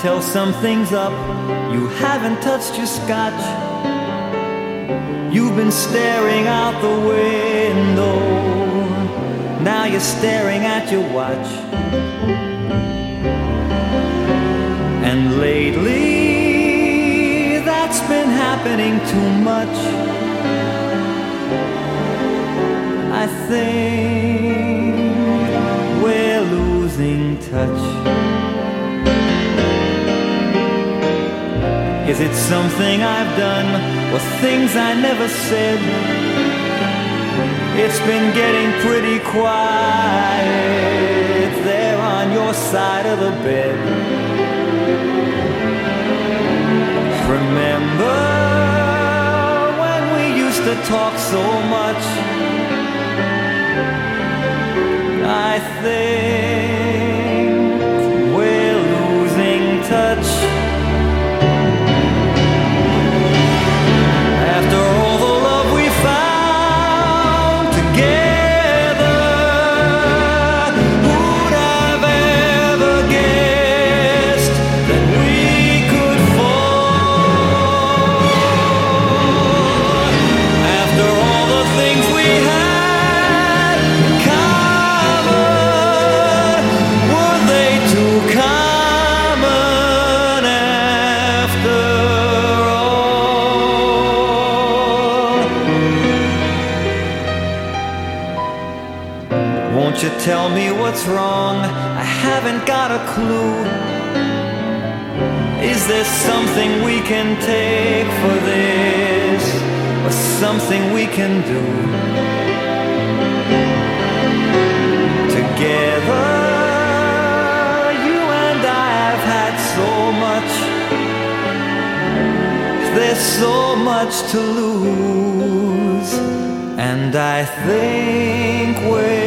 tell something's up. You haven't touched your scotch. You've been staring out the window. Now you're staring at your watch. And lately, that's been happening too much. Is it something I've done or things I never said? It's been getting pretty quiet there on your side of the bed. Remember when we used to talk so much? I think we're losing touch. You tell me what's wrong? I haven't got a clue. Is there something we can take for this? Or something we can do? Together, you and I have had so much. There's so much to lose, and I think we're